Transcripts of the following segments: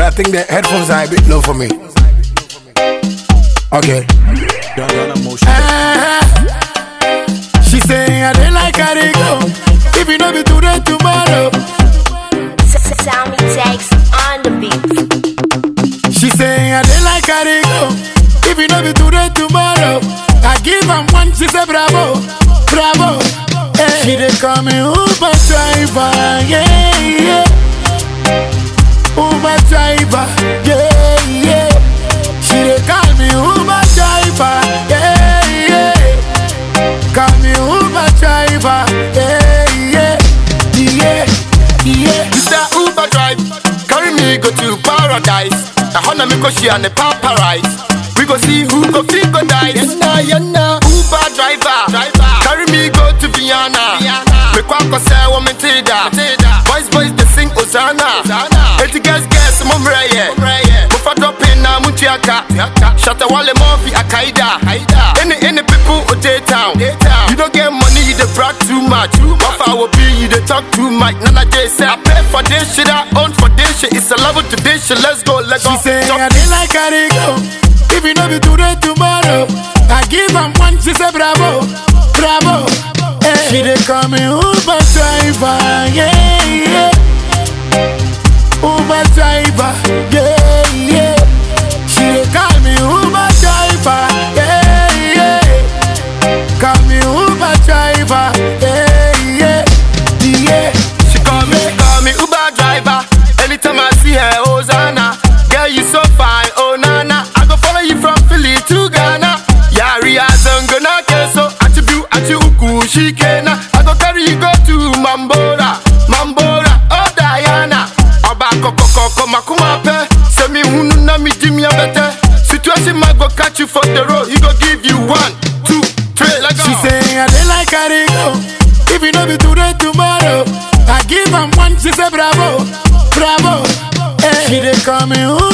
But I think the headphones are a bit low for me. Okay. Don't get Ah, she say I don't like how they go. If you know me today, tomorrow. Sammy takes on the beat. She say I don't like how they go. If you know me today, tomorrow. I give am one, she say bravo, bravo. Hey. She dey call me Uber driver, yeah, yeah. Go to paradise. I wanna make she and the paparazzi. We go see who go fit go die. Yenna, yenna. Uber driver, driver, carry me go to Vienna. Me kwa kwa say wo me tida. Boys, boys, they sing Hosanna. Eti guys, guys, mo mreye. Mo fa drop in ah, na mu tiaka. Shatta wale mo fi akaida. Any, any people o day town. You don't get money, you dey brag too much. Wafa will be, you dey talk too much. Nana J say for this shit, I own for this shit. It's a level to this shit. Let's go, let's go. She say I dey like how they go. If you know me today, tomorrow. I give am one, she say bravo, bravo. Hey. She dey call me Uber driver, yeah. Catch you for the road. He go give you one, two, three, let. She say I dey like how they go. If you know me today, tomorrow. I give am one, she say bravo, bravo. Hey. She dey call me Uber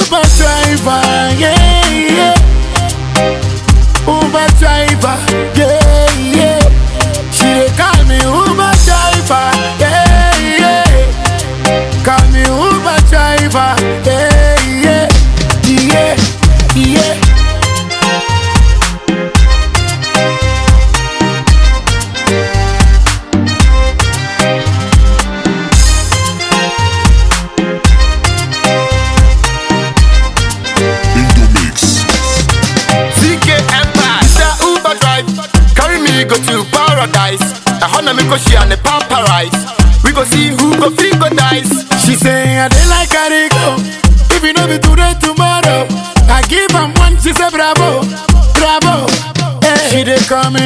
I wanna make she and the paparazzi. We go see who go fit go dice. She say I dey like how they go. If you know me today, tomorrow. I give am one, she say bravo, bravo. Hey. She dey call me